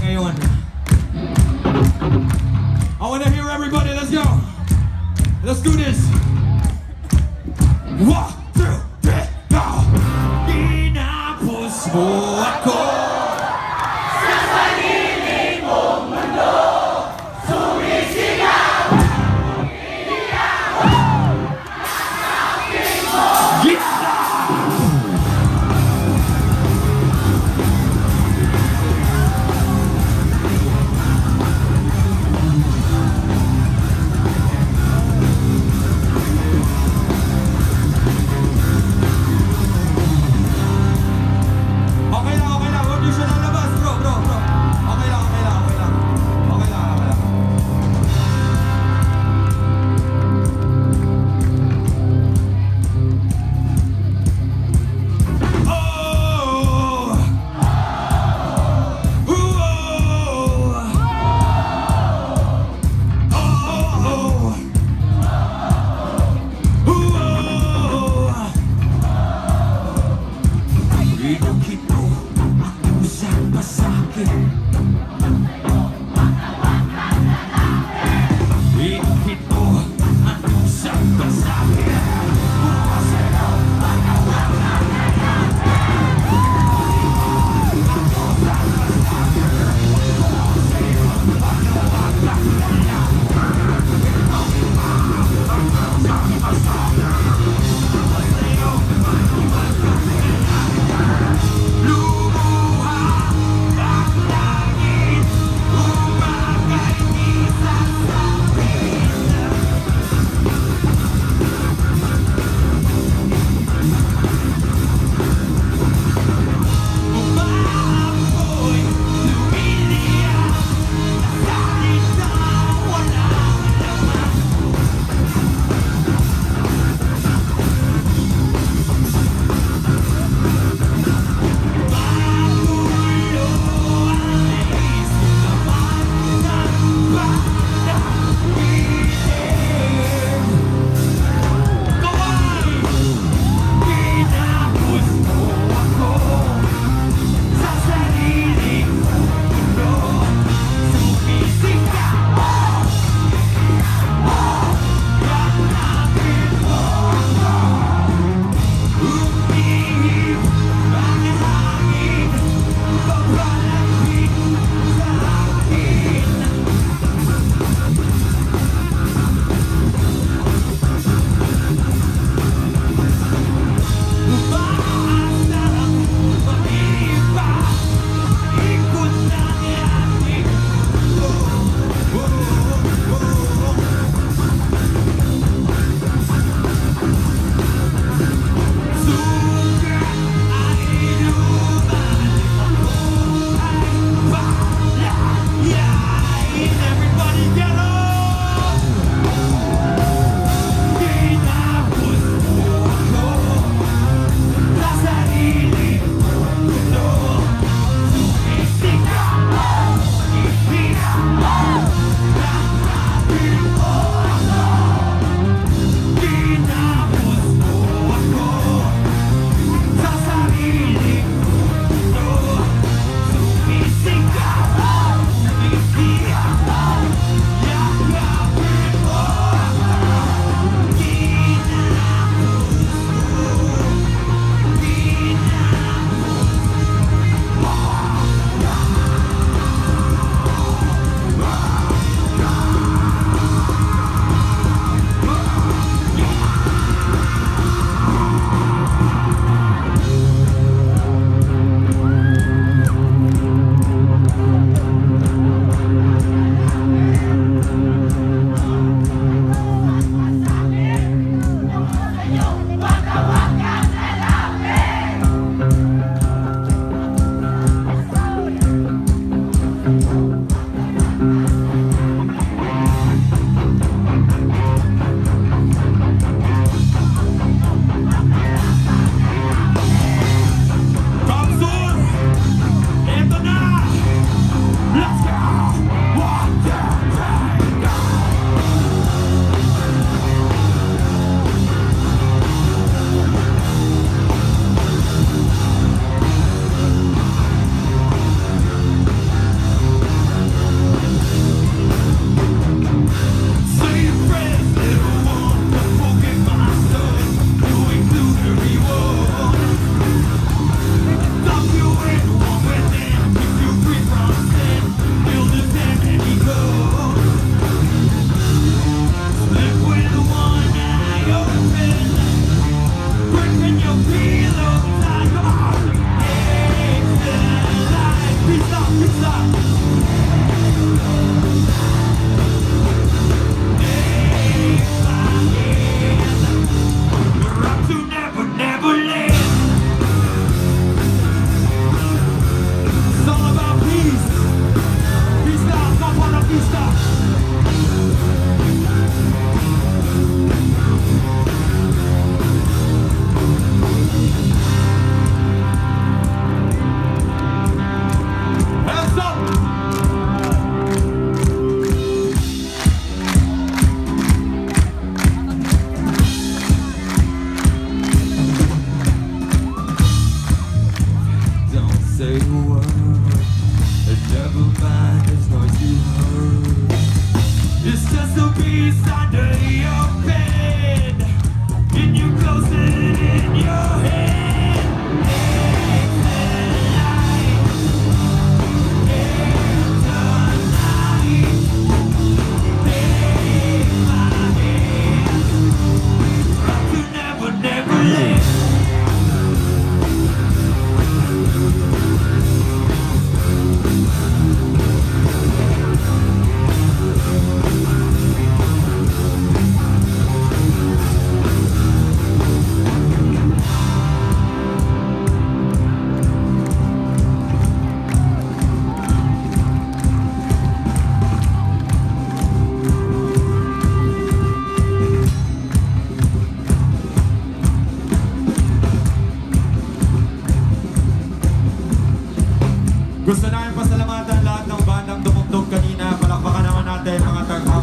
ngayon. I want to hear everybody. Let's go. Let's do this.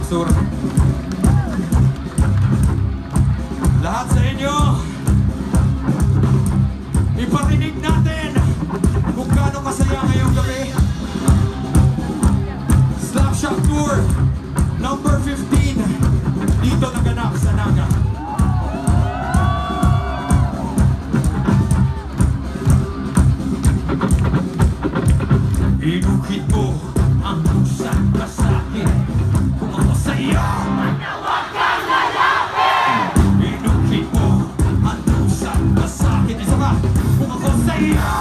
Mansur. Lahat sa inyo, iparinig natin kung gaano kasaya ngayong gabi. Slapshot Tour number 15 dito na Yeah.